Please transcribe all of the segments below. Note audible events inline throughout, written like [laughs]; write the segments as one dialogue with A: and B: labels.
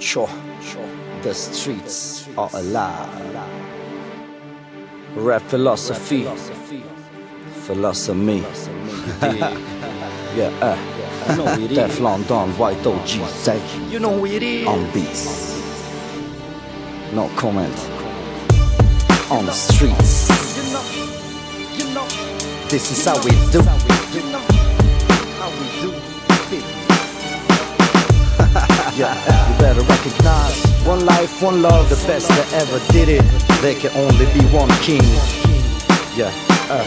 A: Sure, sure. The streets are alive. Rap philosophy. Philosophy. [laughs]
B: yeah, uh. Teflon
A: Don, White OG, say. You know it is. On beats. No comment. On the streets. This is how we do. How we do. better recognize One life, one love, the best that ever did it There can only be one king Yeah, uh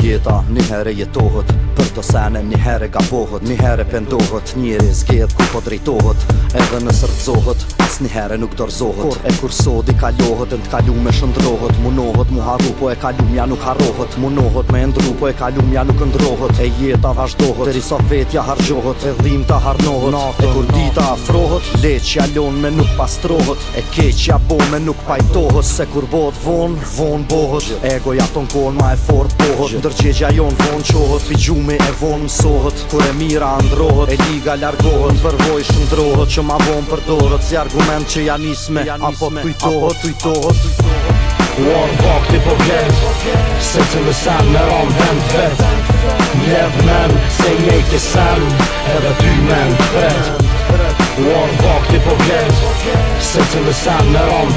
A: Jeta një herë jetohet, për të sene një herë gabohet Një herë pëndohet, njëri zgjet ku po drejtohet Edhe në sërcohet, asnihere nuk dorzohet Por e kur sodi i kalohet, në t'kallu me shëndrohet Munohet mu haru, po e kalumja nuk harohet Munohet me ndru, po e kalumja nuk ndrohet E jeta vazhdohet, dhe risa vetja hargjohet E dhim të harnohet, e kur dita afrohet Leqja lon me nuk pastrohet E keqja bo me nuk pajtohet Se kur bot von, von bohet Egoja ton kon ma e fort pohet Ndërgjegja jon von qohet Pi gjumi e von mësohet Kur e mira androhet, e liga largohet Në përvoj shëndrohet, që ma von përdohet Zjargon argument që janë isme Apo të kujtohet, kujtohet, kujtohet Uon vok t'i po
B: gjenë Se të në sen me ram vend vetë Lev men, se një ke sen Edhe ty men pret po gjenë Se të në sen me ram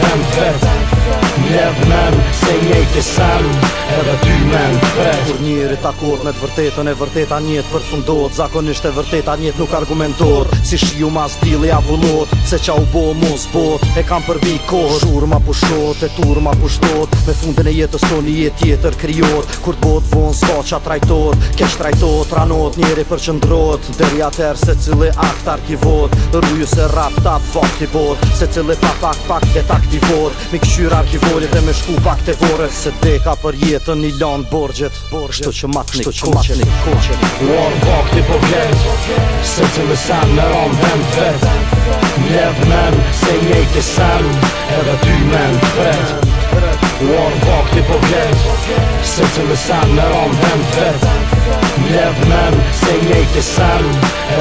A: të sen Edhe ty men prej Kur njëri takot me të vërtetën e vërteta njët për fundot Zakonisht e vërteta njët nuk argumentot Si shiu ma s'dili avullot Se qa u bo mu s'bot E kam përbi kohë Shur ma pushtot e tur ma pushtot Me fundin e jetës ton i jet tjetër kryot Kur t'bot vonë s'ka qa trajtot Kesh trajtot ranot njëri për qëndrot Deri atër se cili akt arkivot Rruju se rap ta fakt i bot Se cili pa pak pak jet aktivot Mi këshyr arkivolit dhe me shku pak të vorës Se te ka për jetën i lanë borgjet Shto që matë një koqe Shto që matë t'i po gjetë Se që në
B: sen me ronë të vetë men se një i kësen Edhe ty men të bret One t'i po gjetë Se që në sen me ronë të vetë men se një i kësen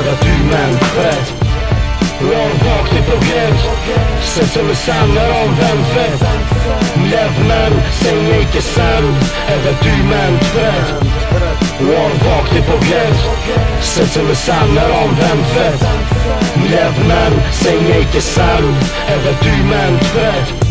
B: Edhe ty men të bret One t'i po gjetë Se që në sen me ment po vet ment vet o ar po ghet sent se me sanar an vent vet mjev men se nje ke sal eve dy ment vet